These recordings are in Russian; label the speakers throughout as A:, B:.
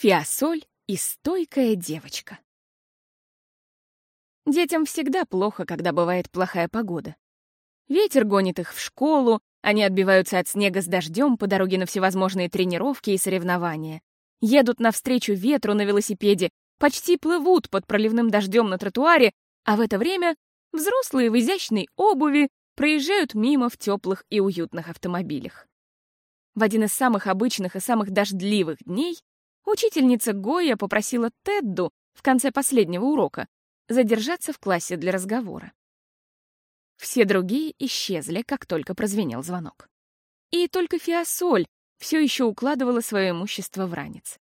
A: Фиасоль и стойкая девочка. Детям всегда плохо, когда бывает плохая погода. Ветер гонит их в школу, они отбиваются от снега с дождем по дороге на всевозможные тренировки и соревнования. Едут навстречу ветру на велосипеде, почти плывут под проливным дождем на тротуаре, а в это время взрослые в изящной обуви проезжают мимо в теплых и уютных автомобилях. В один из самых обычных и самых дождливых дней Учительница Гоя попросила Тедду в конце последнего урока задержаться в классе для разговора. Все другие исчезли, как только прозвенел звонок. И только Фиасоль все еще укладывала свое имущество в ранец.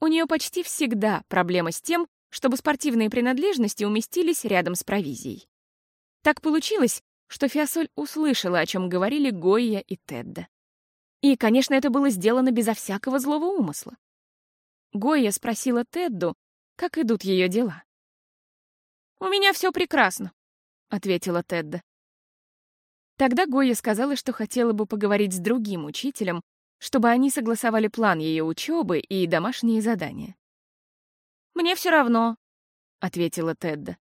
A: У нее почти всегда проблема с тем, чтобы спортивные принадлежности уместились рядом с провизией. Так получилось, что Фиасоль услышала, о чем говорили Гойя и Тедда. И, конечно, это было сделано безо всякого злого умысла. Гойя спросила Тедду, как идут ее дела. «У меня все прекрасно», — ответила Тедда. Тогда Гойя сказала, что хотела бы поговорить с другим учителем, чтобы они согласовали план ее учебы и домашние задания. «Мне все равно», — ответила Тедда.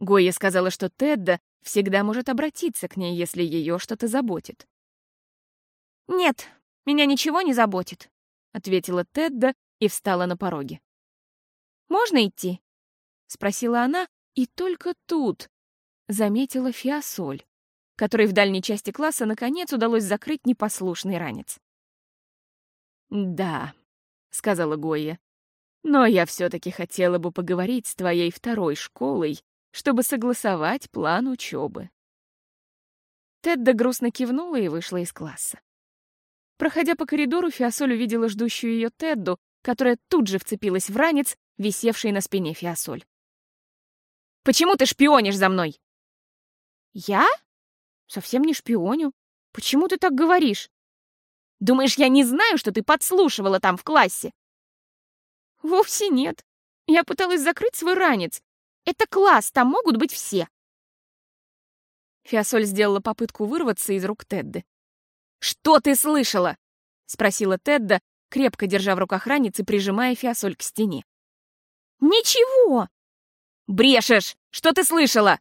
A: Гойя сказала, что Тедда всегда может обратиться к ней, если ее что-то заботит. «Нет, меня ничего не заботит», — ответила Тедда и встала на пороге. «Можно идти?» — спросила она, и только тут заметила Фиасоль, которой в дальней части класса наконец удалось закрыть непослушный ранец. «Да», — сказала Гойя, — «но я все-таки хотела бы поговорить с твоей второй школой, чтобы согласовать план учебы». Тедда грустно кивнула и вышла из класса. Проходя по коридору, Фиасоль увидела ждущую ее Тедду, которая тут же вцепилась в ранец, висевший на спине Фиасоль. «Почему ты шпионишь за мной?» «Я? Совсем не шпионю. Почему ты так говоришь? Думаешь, я не знаю, что ты подслушивала там в классе?» «Вовсе нет. Я пыталась закрыть свой ранец. Это класс, там могут быть все». Фиасоль сделала попытку вырваться из рук Тедды. «Что ты слышала?» — спросила Тедда, крепко держа в руках ранец и прижимая фиасоль к стене. «Ничего!» «Брешешь! Что ты слышала?»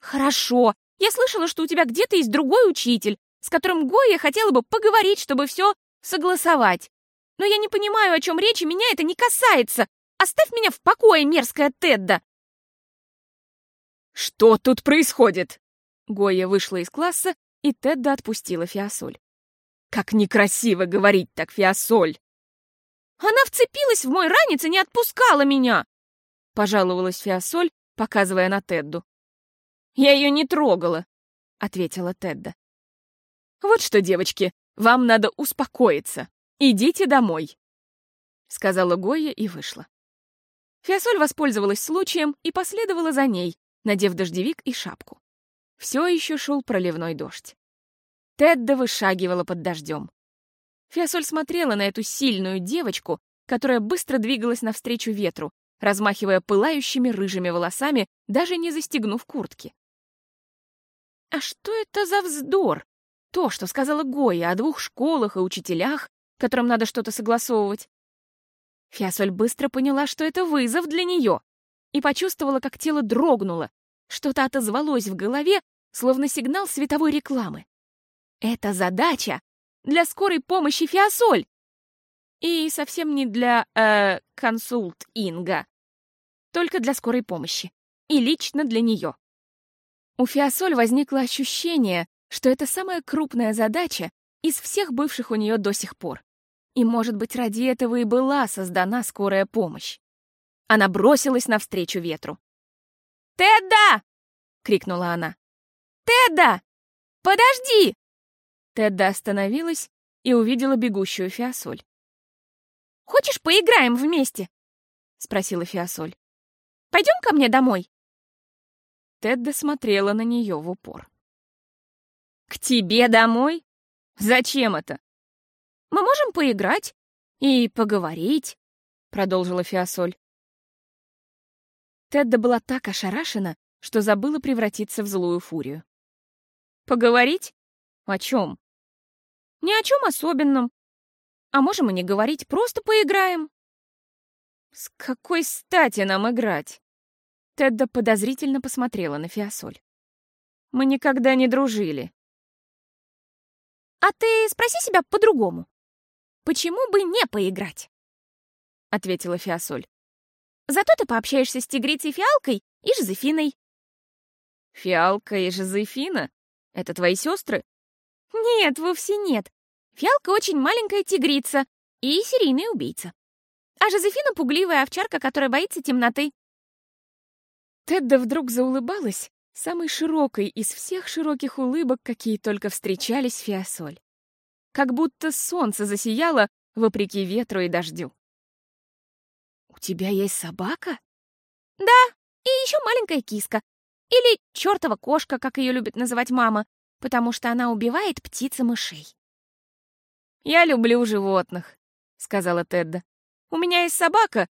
A: «Хорошо. Я слышала, что у тебя где-то есть другой учитель, с которым Гоя хотела бы поговорить, чтобы все согласовать. Но я не понимаю, о чем речь, и меня это не касается. Оставь меня в покое, мерзкая Тедда!»
B: «Что тут происходит?»
A: Гоя вышла из класса, и Тедда отпустила фиасоль.
B: Как некрасиво говорить так, Фиасоль!»
A: «Она вцепилась в мой ранец и не отпускала меня!» — пожаловалась Фиасоль, показывая на Тедду. «Я ее не трогала», — ответила Тедда.
B: «Вот что, девочки, вам надо успокоиться. Идите домой», — сказала Гоя и вышла.
A: Фиасоль воспользовалась случаем и последовала за ней, надев дождевик и шапку. Все еще шел проливной дождь. Тедда вышагивала под дождем. Фиасоль смотрела на эту сильную девочку, которая быстро двигалась навстречу ветру, размахивая пылающими рыжими волосами, даже не застегнув куртки. А что это за вздор? То, что сказала Гоя о двух школах и учителях, которым надо что-то согласовывать. Фиасоль быстро поняла, что это вызов для нее, и почувствовала, как тело дрогнуло. Что-то отозвалось в голове, словно сигнал световой рекламы. Это задача для скорой помощи Фиасоль. И совсем не для, э, консульт Инга. Только для скорой помощи. И лично для нее. У Фиасоль возникло ощущение, что это самая крупная задача из всех бывших у нее до сих пор. И, может быть, ради этого и была создана скорая помощь. Она бросилась навстречу ветру. «Тедда!» — крикнула она. «Тедда! Подожди!» Тедда остановилась и увидела бегущую Фиасоль. «Хочешь, поиграем вместе?» — спросила Фиасоль. «Пойдем ко мне домой?» Тедда смотрела на нее в упор. «К тебе домой? Зачем это?» «Мы можем поиграть и поговорить», — продолжила Фиасоль. Тедда была так ошарашена, что забыла превратиться в злую фурию. «Поговорить? О чем?» Ни о чем особенном. А можем и не говорить, просто поиграем. С какой стати нам играть? Тедда подозрительно посмотрела на Фиасоль. Мы никогда не дружили.
B: А ты спроси себя по-другому. Почему бы не поиграть? Ответила Фиасоль. Зато ты пообщаешься с тигрицей Фиалкой и Жозефиной.
A: Фиалка и Жозефина? Это твои сестры?
B: Нет, вовсе нет. Фиалка очень маленькая тигрица и серийный убийца. А Жозефина пугливая овчарка, которая боится темноты.
A: Тедда вдруг заулыбалась самой широкой из всех широких улыбок, какие только встречались Фиасоль. Как будто солнце засияло, вопреки ветру и дождю. «У тебя есть собака?»
B: «Да, и еще маленькая киска. Или чертова кошка, как ее любит называть мама, потому что она убивает птиц и мышей».
A: «Я люблю животных», — сказала Тедда. «У меня есть собака,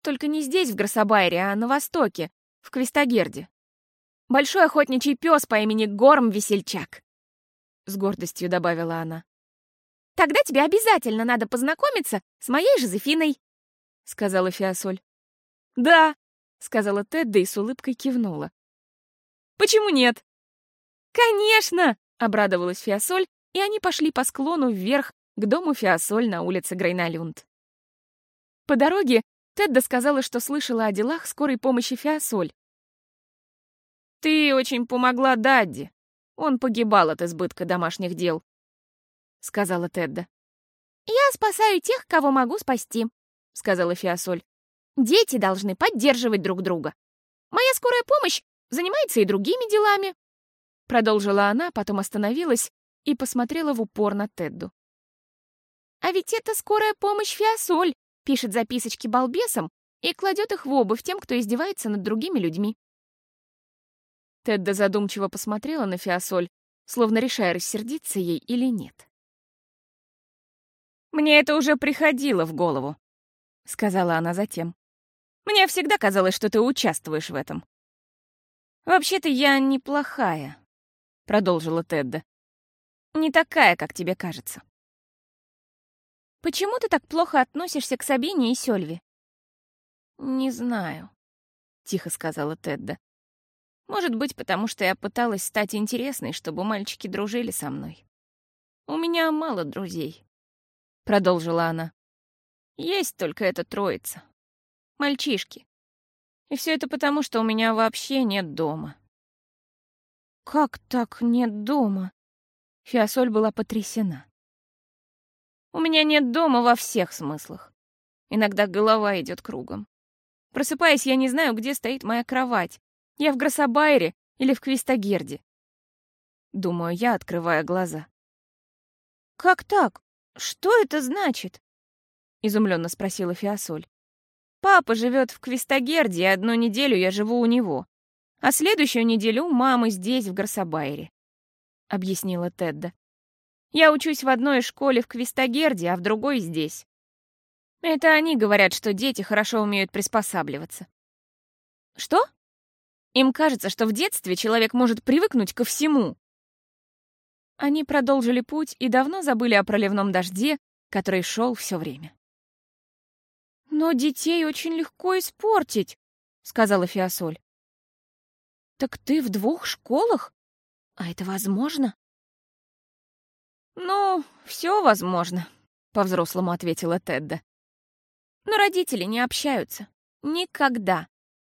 A: только не здесь, в Гроссобайре, а на востоке, в Квистагерде. Большой охотничий пес по имени Горм Весельчак», — с гордостью добавила она.
B: «Тогда тебе обязательно надо познакомиться с моей Жозефиной», —
A: сказала Фиасоль. «Да», — сказала Тедда и с улыбкой кивнула. «Почему нет?» «Конечно!» — обрадовалась Фиасоль, и они пошли по склону вверх к дому Фиасоль на улице Грейналюнд. По дороге Тедда сказала, что слышала о делах скорой помощи Фиасоль. «Ты очень помогла Дадди. Он погибал от избытка домашних дел», — сказала Тедда.
B: «Я спасаю тех, кого могу спасти», — сказала Фиасоль. «Дети должны поддерживать друг друга. Моя скорая помощь занимается и другими делами», — продолжила она, потом остановилась и посмотрела в упор на Тедду. А ведь это скорая помощь Фиасоль пишет записочки балбесам и кладет их в обувь тем, кто издевается над другими людьми.
A: Тедда задумчиво посмотрела на Фиасоль, словно решая, рассердиться ей или нет. «Мне это уже приходило в голову», — сказала она затем. «Мне всегда казалось, что ты участвуешь в этом». «Вообще-то я неплохая», — продолжила Тедда. «Не такая, как тебе кажется».
B: Почему ты так плохо относишься к Сабине и Сёльве?»
A: «Не знаю», — тихо сказала Тедда. «Может быть, потому что я пыталась стать интересной, чтобы мальчики дружили со мной. У меня мало друзей», — продолжила она. «Есть только эта троица. Мальчишки. И все это потому, что у меня вообще нет дома».
B: «Как так нет дома?»
A: Фиасоль была потрясена. У меня нет дома во всех смыслах. Иногда голова идет кругом. Просыпаясь, я не знаю, где стоит моя кровать. Я в Гроссобайре или в Квистагерде. Думаю, я открываю глаза.
B: «Как так? Что это значит?»
A: — изумленно спросила Фиасоль. «Папа живет в Квистагерде, и одну неделю я живу у него, а следующую неделю у мамы здесь, в Гроссобайре», — объяснила Тедда. Я учусь в одной школе в Квистагерде, а в другой здесь. Это они говорят, что дети хорошо умеют приспосабливаться. Что? Им кажется, что в детстве человек может привыкнуть ко всему. Они продолжили путь и давно забыли о проливном дожде, который шел все время.
B: «Но детей очень легко испортить», — сказала Фиасоль. «Так ты в двух школах? А это возможно?»
A: «Ну, все возможно», — по-взрослому ответила Тедда. «Но родители не общаются. Никогда.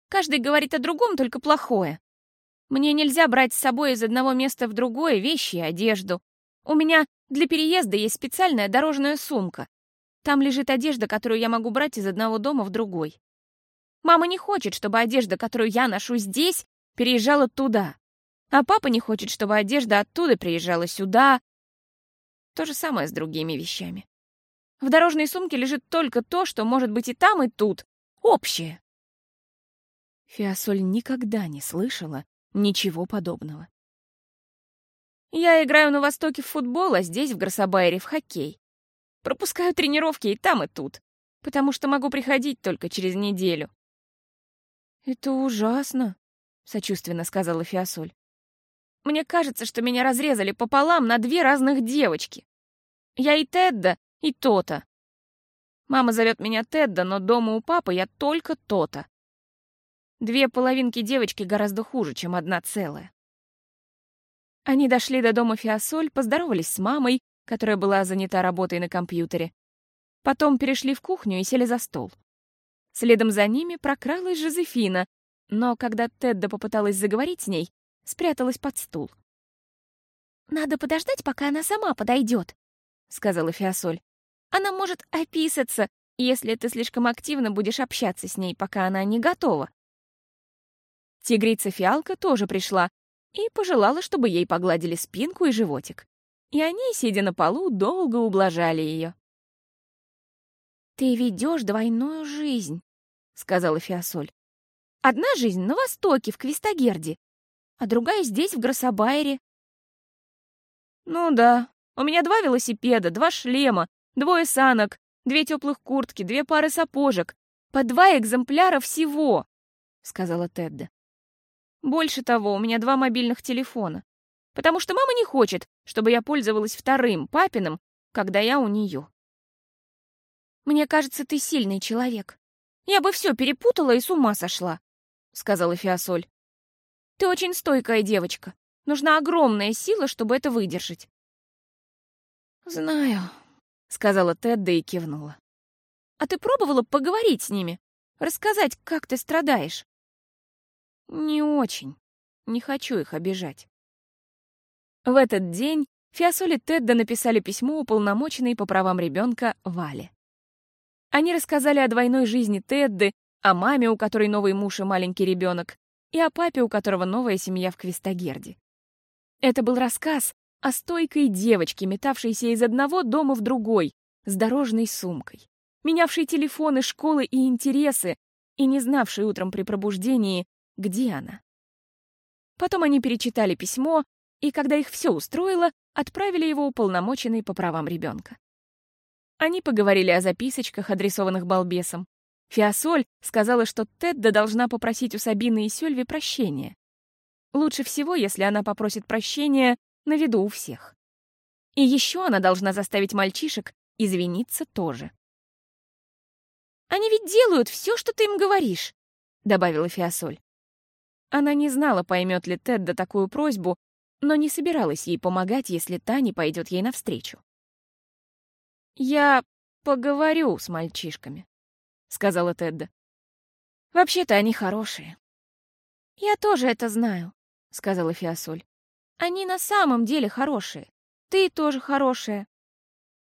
A: Каждый говорит о другом, только плохое. Мне нельзя брать с собой из одного места в другое вещи и одежду. У меня для переезда есть специальная дорожная сумка. Там лежит одежда, которую я могу брать из одного дома в другой. Мама не хочет, чтобы одежда, которую я ношу здесь, переезжала туда. А папа не хочет, чтобы одежда оттуда приезжала сюда, то же самое с другими вещами. В дорожной сумке лежит только то, что может быть и там, и тут. Общее. Фиасоль никогда не слышала ничего подобного. Я играю на Востоке в футбол, а здесь, в Гроссобайре, в хоккей. Пропускаю тренировки и там, и тут, потому что могу приходить только через неделю.
B: «Это ужасно», — сочувственно сказала Фиасоль.
A: Мне кажется, что меня разрезали пополам на две разных девочки. Я и Тедда, и Тота. Мама зовет меня Тедда, но дома у папы я только то-то. Две половинки девочки гораздо хуже, чем одна целая. Они дошли до дома Фиасоль, поздоровались с мамой, которая была занята работой на компьютере. Потом перешли в кухню и сели за стол. Следом за ними прокралась Жозефина, но когда Тедда попыталась заговорить с ней, спряталась под стул.
B: «Надо подождать, пока она сама подойдет», — сказала Фиасоль. «Она может описаться, если ты слишком активно будешь общаться с ней, пока она не готова».
A: Тигрица-фиалка тоже пришла и пожелала, чтобы ей погладили спинку и животик. И они, сидя на полу, долго ублажали ее.
B: «Ты ведешь двойную жизнь», — сказала Фиасоль. «Одна жизнь на востоке, в Квистагерде, а другая здесь, в Гроссобайре».
A: «Ну да, у меня два велосипеда, два шлема, двое санок, две теплых куртки, две пары сапожек, по два экземпляра всего», — сказала Тедда. Больше того, у меня два мобильных телефона. Потому что мама не хочет, чтобы я пользовалась вторым, папиным, когда я у нее.
B: «Мне кажется, ты сильный человек. Я бы все перепутала и с ума сошла», — сказала Фиасоль. «Ты очень стойкая девочка. Нужна огромная сила, чтобы это выдержать».
A: «Знаю», — сказала Тедда и кивнула.
B: «А ты пробовала поговорить с ними? Рассказать, как ты страдаешь?»
A: Не очень. Не хочу их обижать. В этот день Фиасоль и Тедда написали письмо уполномоченной по правам ребенка Вале. Они рассказали о двойной жизни Тедды, о маме, у которой новый муж и маленький ребенок, и о папе, у которого новая семья в Квистагерде. Это был рассказ о стойкой девочке, метавшейся из одного дома в другой, с дорожной сумкой, менявшей телефоны, школы и интересы, и не знавшей утром при пробуждении, где она. Потом они перечитали письмо, и когда их все устроило, отправили его уполномоченный по правам ребенка. Они поговорили о записочках, адресованных балбесом. Фиасоль сказала, что Тедда должна попросить у Сабины и Сёльви прощения. Лучше всего, если она попросит прощения на виду у всех. И еще она должна заставить мальчишек извиниться тоже.
B: «Они ведь делают все, что ты им говоришь», — добавила Фиасоль.
A: Она не знала, поймет ли Тедда такую просьбу, но не собиралась ей помогать, если та не пойдет ей навстречу. «Я поговорю с мальчишками», — сказала Тедда. «Вообще-то они хорошие».
B: «Я тоже это знаю», — сказала Фиасоль. «Они на самом деле хорошие. Ты тоже хорошая».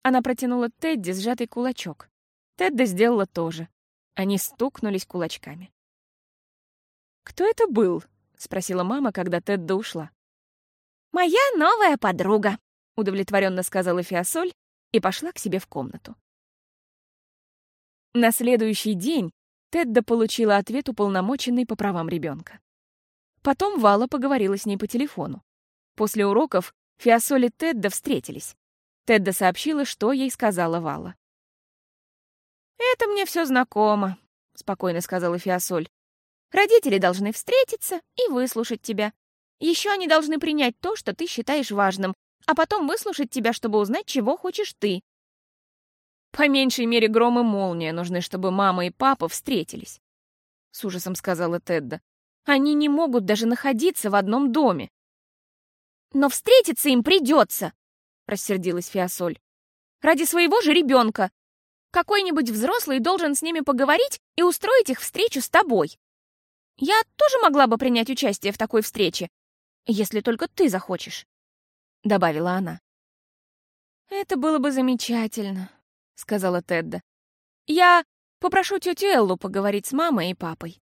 A: Она протянула Тедди сжатый кулачок. Тедда сделала то же. Они стукнулись кулачками. «Кто это был?» — спросила мама, когда Тедда ушла.
B: «Моя новая подруга», —
A: удовлетворенно сказала Фиасоль и пошла к себе в комнату. На следующий день Тедда получила ответ уполномоченный по правам ребенка. Потом Вала поговорила с ней по телефону. После уроков Фиасоль и Тедда встретились. Тедда сообщила, что ей сказала Вала.
B: «Это мне все знакомо», — спокойно сказала Фиасоль. Родители должны встретиться и выслушать тебя. Еще они должны принять то, что ты считаешь важным, а потом выслушать тебя, чтобы узнать, чего хочешь ты.
A: По меньшей мере гром и молния нужны, чтобы мама и папа встретились. С ужасом сказала Тедда. Они не могут даже находиться в одном доме.
B: Но встретиться им придется, рассердилась Фиасоль. Ради своего же ребенка. Какой-нибудь взрослый должен с ними поговорить и устроить их встречу с тобой. Я тоже могла бы принять участие в такой встрече, если только ты захочешь», — добавила она.
A: «Это было бы замечательно», — сказала Тедда. «Я попрошу тетю Эллу поговорить с мамой и папой».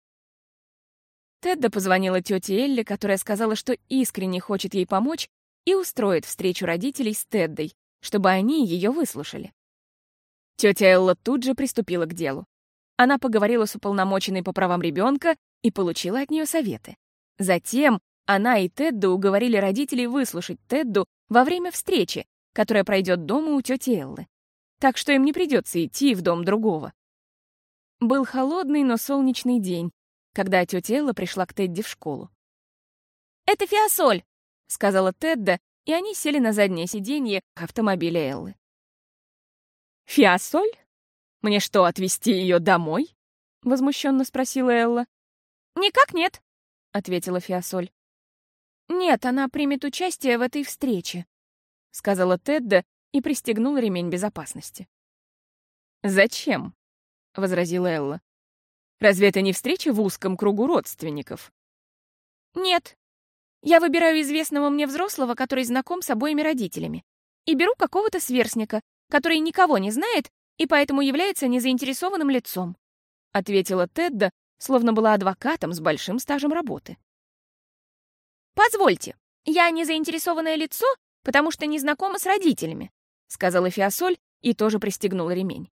A: Тедда позвонила тете Элле, которая сказала, что искренне хочет ей помочь и устроит встречу родителей с Теддой, чтобы они ее выслушали. Тетя Элла тут же приступила к делу. Она поговорила с уполномоченной по правам ребенка и получила от нее советы. Затем она и Тедда уговорили родителей выслушать Тедду во время встречи, которая пройдет дома у тети Эллы. Так что им не придется идти в дом другого. Был холодный, но солнечный день, когда тетя Элла пришла к Тедди в школу.
B: «Это Фиасоль», —
A: сказала Тедда, и они сели на заднее сиденье автомобиля Эллы.
C: «Фиасоль?»
A: Мне что, отвезти ее домой?» — возмущенно спросила Элла.
B: «Никак нет», — ответила Фиасоль. «Нет, она примет участие в этой встрече», — сказала Тедда и пристегнула ремень безопасности.
A: «Зачем?» — возразила Элла. «Разве это не встреча в узком кругу родственников?»
B: «Нет. Я выбираю известного мне взрослого, который знаком с обоими родителями, и беру какого-то сверстника, который никого не знает и поэтому является незаинтересованным лицом», — ответила Тедда, словно была адвокатом с большим стажем работы. «Позвольте, я незаинтересованное лицо, потому что не знакома с родителями», — сказала Фиасоль и тоже пристегнула ремень.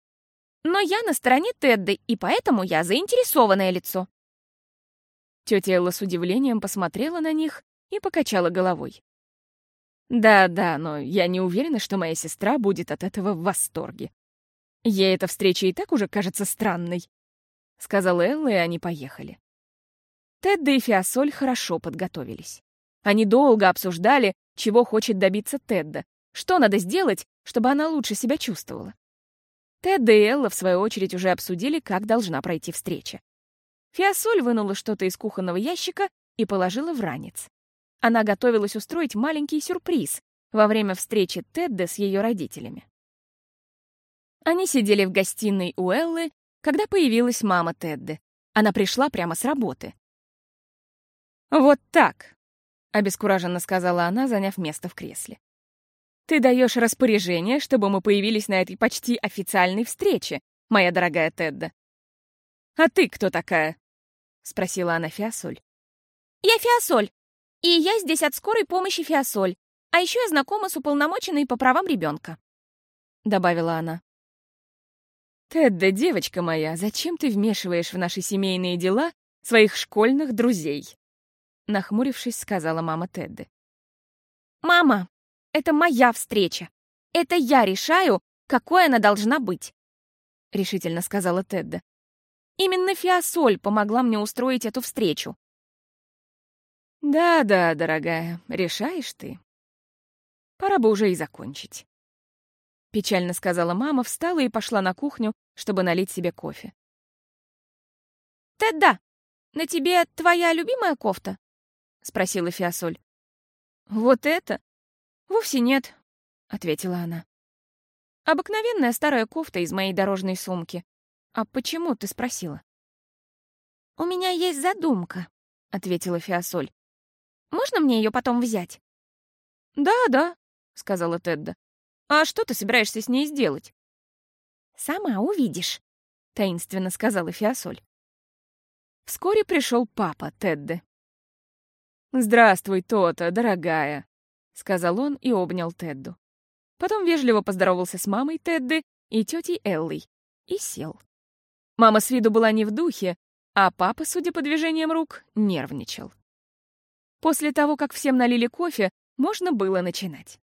B: «Но я на стороне Тедды, и поэтому я заинтересованное лицо».
A: Тетя Элла с удивлением посмотрела на них и покачала головой. «Да-да, но я не уверена, что моя сестра будет от этого в восторге. Ей эта встреча и так уже кажется странной», — сказала Элла, и они поехали. Тедда и Фиасоль хорошо подготовились. Они долго обсуждали, чего хочет добиться Тедда, что надо сделать, чтобы она лучше себя чувствовала. Тедда и Элла, в свою очередь, уже обсудили, как должна пройти встреча. Фиасоль вынула что-то из кухонного ящика и положила в ранец. Она готовилась устроить маленький сюрприз во время встречи Тедда с ее родителями. Они сидели в гостиной у Эллы, когда появилась мама Тедды. Она пришла прямо с работы. «Вот так», обескураженно сказала она, заняв место в кресле. «Ты даешь распоряжение, чтобы мы появились на этой почти официальной встрече, моя дорогая Тедда». «А ты кто такая?» — спросила она Фиасоль.
B: «Я Фиасоль, и я здесь от скорой помощи Фиасоль, а еще я знакома с уполномоченной по правам ребенка», — добавила она.
A: «Тедда, девочка моя, зачем ты вмешиваешь в наши семейные дела своих школьных друзей?» Нахмурившись, сказала мама Тедды.
B: «Мама, это моя встреча. Это я решаю, какой она должна быть», — решительно сказала Тедда. «Именно Фиасоль помогла мне устроить эту встречу».
A: «Да-да, дорогая, решаешь ты. Пора бы уже и закончить». Печально сказала мама, встала и пошла на кухню, чтобы налить себе кофе.
B: «Тедда, на тебе твоя любимая кофта?» — спросила Фиасоль.
A: «Вот это?»
B: «Вовсе нет», — ответила она. «Обыкновенная старая кофта из моей дорожной сумки. А почему ты спросила?» «У меня есть задумка», — ответила Фиасоль. «Можно мне ее потом взять?»
A: «Да, да», — сказала Тедда. «А что ты собираешься с ней сделать?»
B: «Сама увидишь», — таинственно сказала Фиасоль.
A: Вскоре пришел папа Тедды. «Здравствуй, Тота, дорогая», — сказал он и обнял Тедду. Потом вежливо поздоровался с мамой Тедды и тетей Эллой и сел. Мама с виду была не в духе, а папа, судя по движениям рук, нервничал. После того, как всем налили кофе, можно было начинать.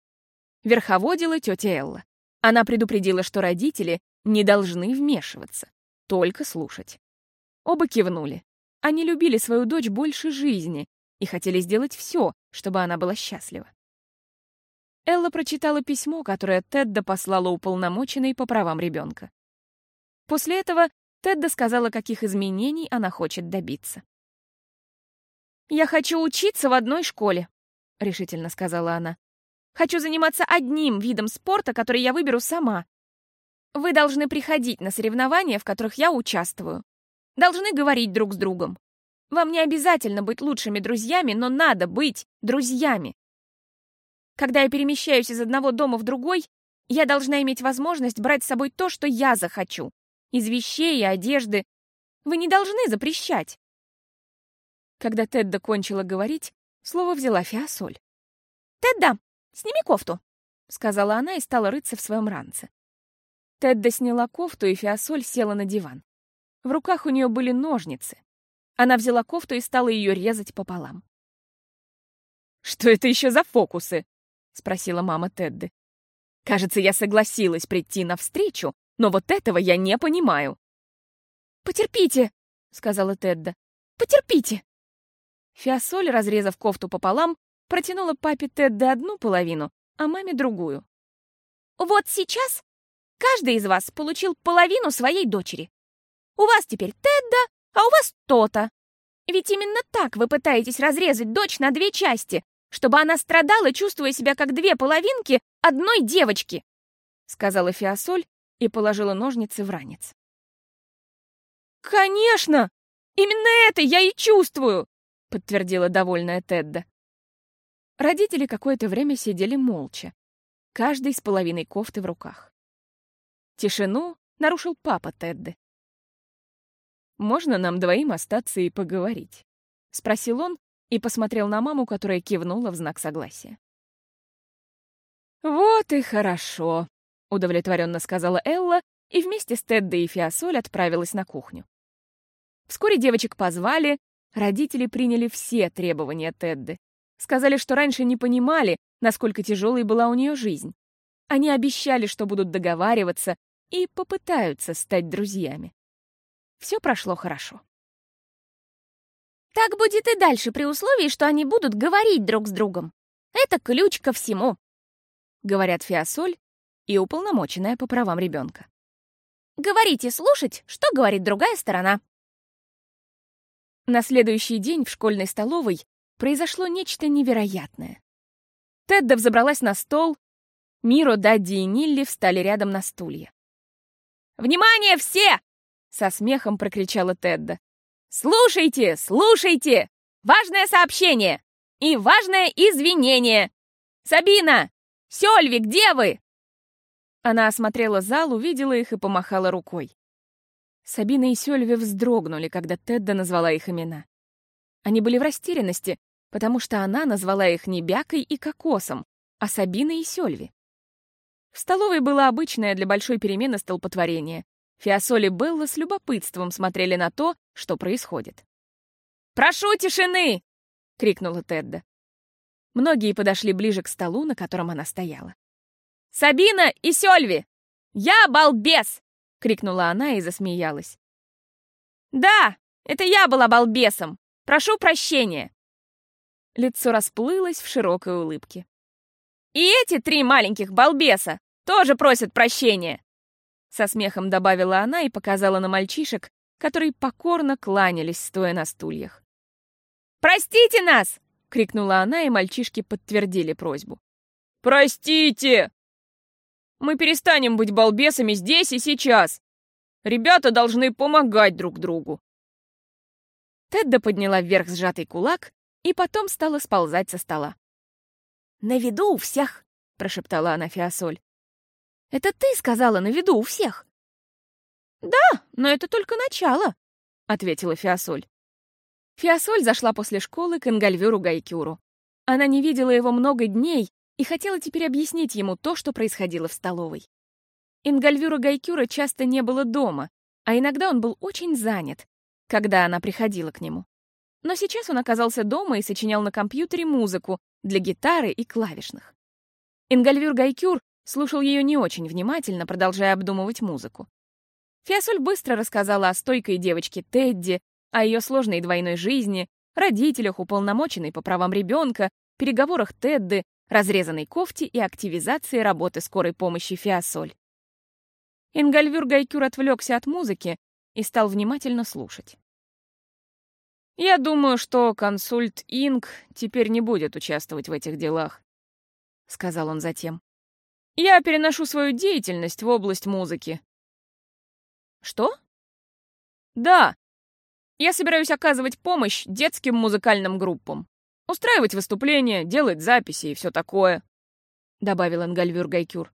A: Верховодила тетя Элла. Она предупредила, что родители не должны вмешиваться, только слушать. Оба кивнули. Они любили свою дочь больше жизни и хотели сделать все, чтобы она была счастлива. Элла прочитала письмо, которое Тедда послала уполномоченной по правам ребенка. После этого Тедда сказала, каких изменений она хочет добиться.
B: «Я хочу учиться в одной школе», — решительно сказала она. «Хочу заниматься одним видом спорта, который я выберу сама. Вы должны приходить на соревнования, в которых я участвую. Должны говорить друг с другом. Вам не обязательно быть лучшими друзьями, но надо быть друзьями. Когда я перемещаюсь из одного дома в другой, я должна иметь возможность брать с собой то, что я захочу. Из вещей и одежды. Вы не должны запрещать.
A: Когда Тедда кончила говорить, слово взяла Фиасоль.
B: «Тедда, сними кофту», — сказала она и стала рыться в своем ранце.
A: Тедда сняла кофту, и Фиасоль села на диван. В руках у нее были ножницы. Она взяла кофту и стала ее резать пополам. «Что это еще за фокусы?» — спросила мама Тедды. «Кажется, я согласилась прийти навстречу, но вот этого я не понимаю».
B: «Потерпите!» — сказала Тедда. «Потерпите!»
A: Фиасоль, разрезав кофту пополам, протянула папе Тедды одну половину, а маме другую.
B: «Вот сейчас, каждый из вас получил половину своей дочери. У вас теперь Тедда, а у вас то-то. Ведь именно так вы пытаетесь разрезать дочь на две части, чтобы она страдала, чувствуя себя как две половинки одной девочки», — сказала Фиасоль и положила ножницы в ранец.
A: «Конечно! Именно это я и чувствую!» — подтвердила довольная Тедда. Родители какое-то время сидели молча, каждый с половиной кофты в руках. Тишину нарушил папа Тедды. «Можно нам двоим остаться и поговорить?» — спросил он и посмотрел на маму, которая кивнула в знак согласия. «Вот и хорошо», — удовлетворенно сказала Элла и вместе с Теддой и Фиасоль отправилась на кухню. Вскоре девочек позвали, родители приняли все требования Тедды. Сказали, что раньше не понимали, насколько тяжелой была у нее жизнь. Они обещали, что будут договариваться и попытаются стать друзьями. Все прошло хорошо.
B: Так будет и дальше, при условии, что они будут говорить друг с другом. Это ключ ко всему, — говорят Фиасоль и уполномоченная по правам ребенка. Говорите слушать, что говорит другая сторона.
A: На следующий день в школьной столовой произошло нечто невероятное. Тедда взобралась на стол, Миро, Дадди и Нилли встали рядом на стулья. «Внимание все!» — со смехом прокричала Тедда. «Слушайте, слушайте! Важное сообщение! И важное извинение! Сабина! Сёльви, где вы?» Она осмотрела зал, увидела их и помахала рукой. Сабина и Сёльви вздрогнули, когда Тедда назвала их имена. Они были в растерянности, потому что она назвала их не Бякой и Кокосом, а Сабиной и Сёльви. В столовой было обычное для большой перемены столпотворение. Фиасоли Белла с любопытством смотрели на то, что происходит. «Прошу тишины!» — крикнула Тедда. Многие подошли ближе к столу, на котором она стояла. «Сабина и Сёльви! Я балбес!» — крикнула она и засмеялась. «Да, это я была балбесом! Прошу прощения!» Лицо расплылось в широкой улыбке. «И эти три маленьких балбеса тоже просят прощения!» Со смехом добавила она и показала на мальчишек, которые покорно кланялись, стоя на стульях. «Простите нас!» — крикнула она, и мальчишки подтвердили просьбу. «Простите!» Мы перестанем быть балбесами здесь и сейчас. Ребята должны помогать друг другу. Тедда подняла вверх сжатый кулак и потом стала сползать со стола.
B: «На виду у всех!» — прошептала она Фиасоль.
A: «Это ты сказала на виду у всех?» «Да, но это только начало», — ответила Фиасоль. Фиасоль зашла после школы к Ингальвюру Гайкюру. Она не видела его много дней и хотела теперь объяснить ему то, что происходило в столовой. Ингальвюра Гайкюра часто не было дома, а иногда он был очень занят, когда она приходила к нему. Но сейчас он оказался дома и сочинял на компьютере музыку для гитары и клавишных. Ингальвюр Гайкюр слушал ее не очень внимательно, продолжая обдумывать музыку. Фиасоль быстро рассказала о стойкой девочке Тедди, о ее сложной двойной жизни, родителях, уполномоченной по правам ребенка, переговорах Тедды, разрезанной кофте и активизации работы скорой помощи Фиасоль. Ингальвюр Гайкюр отвлекся от музыки и стал внимательно слушать. «Я думаю, что консульт Инг теперь не будет участвовать в этих делах», — сказал он затем. «Я переношу свою деятельность в область музыки». «Что?» «Да. Я собираюсь оказывать помощь детским музыкальным группам. Устраивать выступления, делать записи и все такое», — добавил Энгальвюр Гайкюр.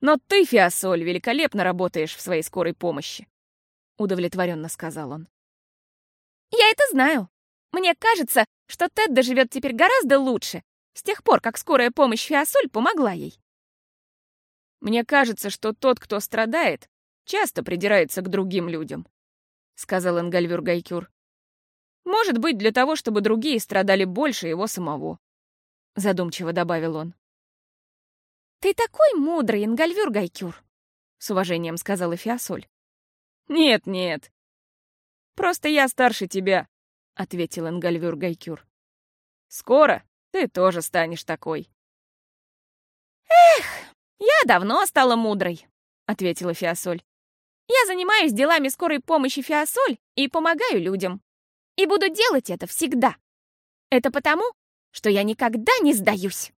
A: «Но ты, Фиасоль, великолепно работаешь в своей скорой помощи», — удовлетворенно сказал он.
B: «Я это знаю. Мне кажется, что Тедда живет теперь гораздо лучше, с тех пор, как скорая помощь Фиасоль помогла ей».
A: «Мне кажется, что тот, кто страдает, часто придирается к другим людям», — сказал Энгальвюр Гайкюр. Может быть, для того, чтобы другие страдали больше его самого. Задумчиво добавил он.
B: «Ты такой мудрый, Ингальвюр Гайкюр», — с уважением сказала Фиасоль.
A: «Нет, нет. Просто я старше тебя», — ответил Ингальвюр Гайкюр. «Скоро ты тоже станешь такой».
B: «Эх, я давно стала мудрой», —
A: ответила Фиасоль.
B: «Я занимаюсь делами скорой помощи Фиасоль и помогаю людям. И буду делать это всегда. Это потому, что я никогда не сдаюсь».